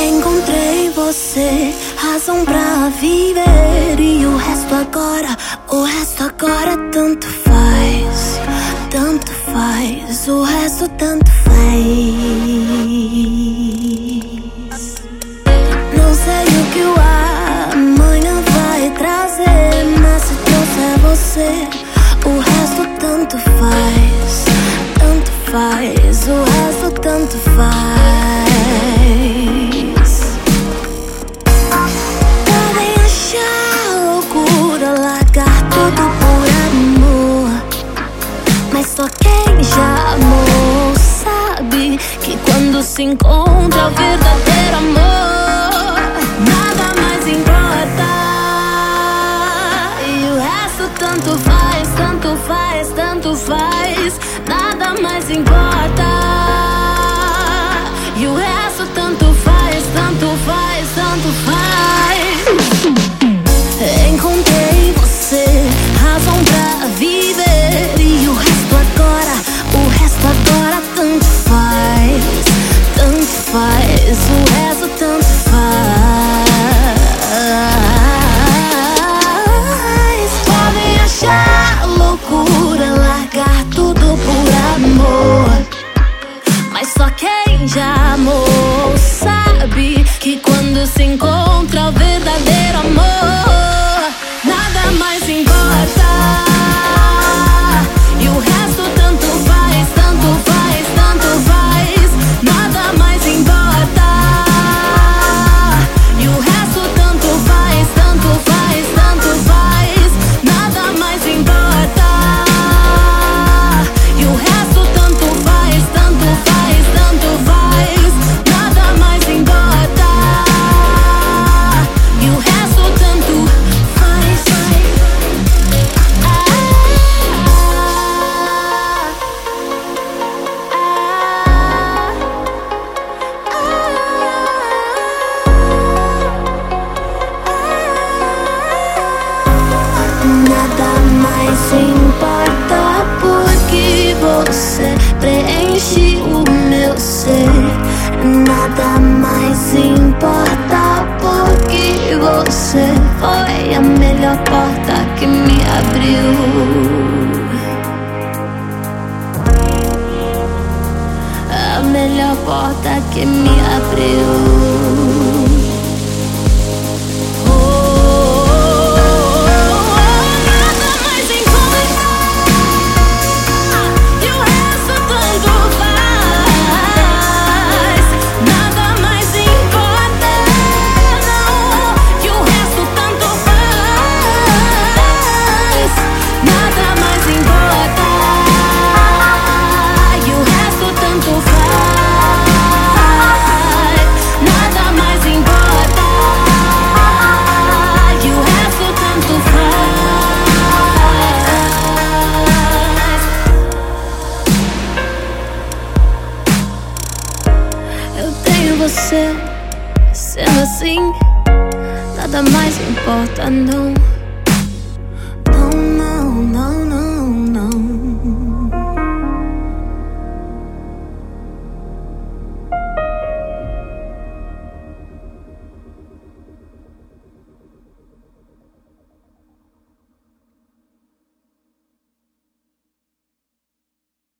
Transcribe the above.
Encontrei você, razão pra viver. E o resto agora, o resto agora tanto faz. Tanto faz, o resto tanto faz. se encontra o verdadeiro amor. Nada mais importa. E o resto tanto faz, tanto faz, tanto faz. Nada mais importa. Nada mais importa porque você preenche o meu ser. Nada mais importa porque você foi a melhor porta que me abriu. A melhor porta que me abriu. você sendo assim, nada mais importa, não.